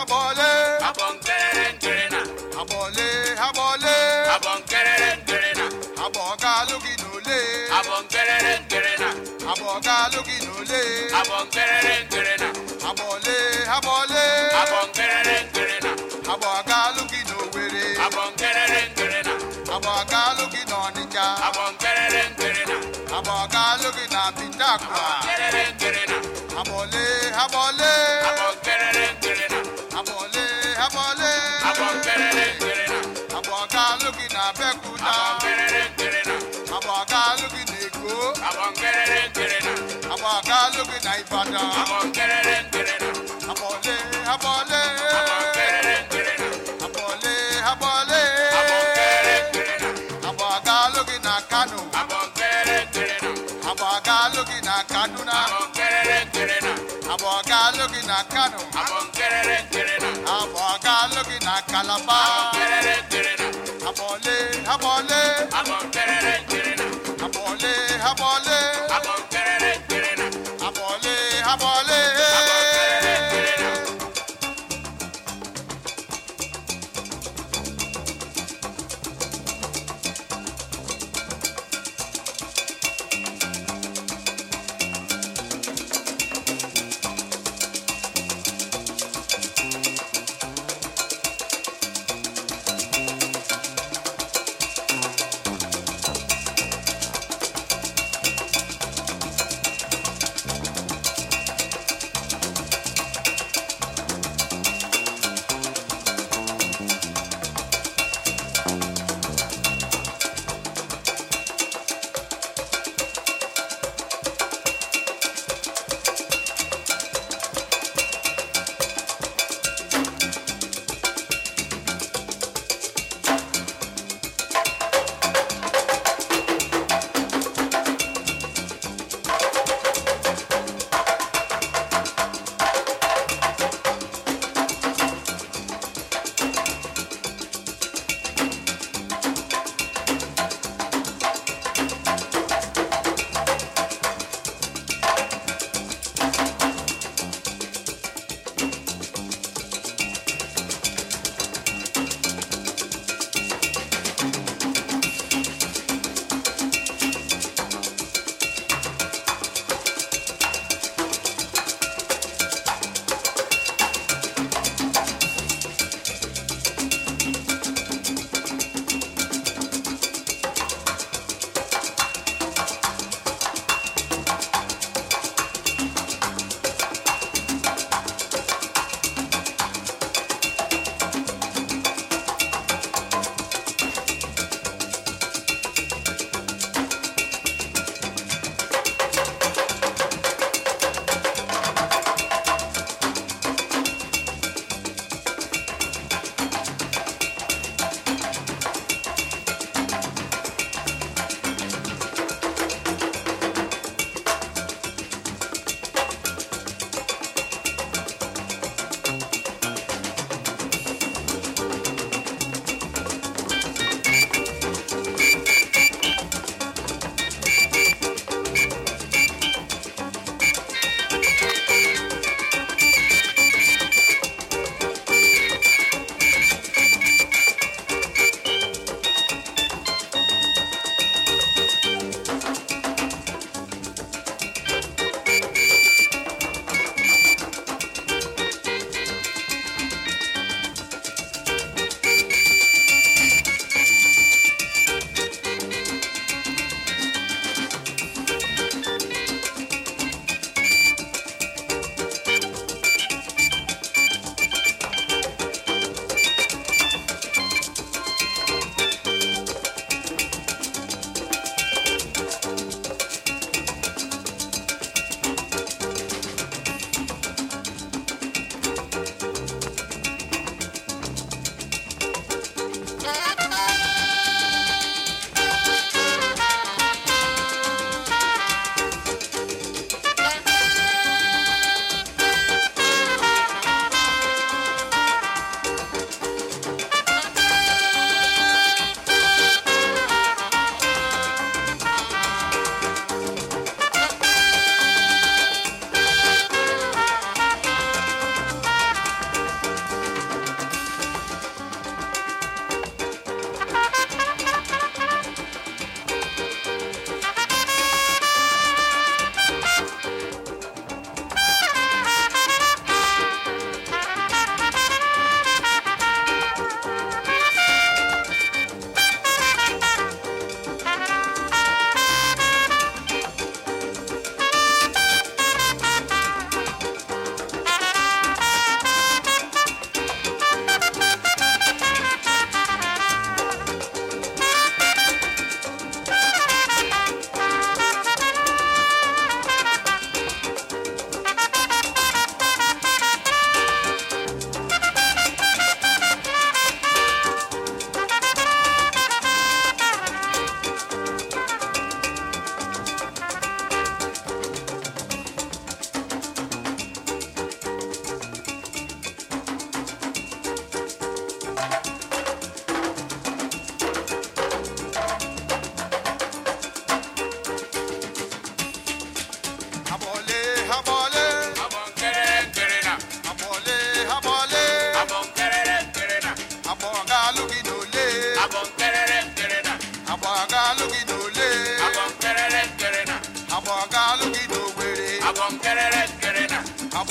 abọ̀lé. Abọ̀nkẹrẹrẹ nkẹrẹnà abọ̀lé abọ̀lé. Abọ̀nkẹrẹrẹ nkẹrẹnà abọ̀ọ̀gá lókì n'olé abọ̀nkẹrẹrẹ nkẹrẹnà abọ̀ọ̀gá lókì n'olé abọ̀nkẹrẹrẹ nkẹrẹnà abọ̀lé abọ̀lé. Abọ̀nkẹrẹrẹ lókì n'Abẹ́òkúta abọ̀nkẹrẹrẹ nkẹrẹnà abọ̀ọ̀gá lókì n'Èkó abọ̀nkẹrẹrẹ nkẹrẹnà abọ̀ọ̀gá lókì n'Ìbàdàn abọ̀nkẹrẹrẹ nkẹrẹnà abọ̀lé abọ̀lé abọ̀nkẹrẹrẹ nkẹrẹnà abọ̀lé abọ̀lé abọ̀nkẹrẹrẹ nkẹrẹnà abọ̀ọ̀gá lókì na Kano abọ̀nkẹrẹrẹ nkẹrẹnà abọ̀ọ̀gá lókì na Kaduna. Abọ̀nkẹrẹrẹ nkẹrẹnà abọ̀ọ̀gá lókì na Kano abọ̀nkẹrẹrẹ nkẹrẹnà abọ̀ọ̀gá lókì na Calabar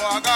Abọ̀gá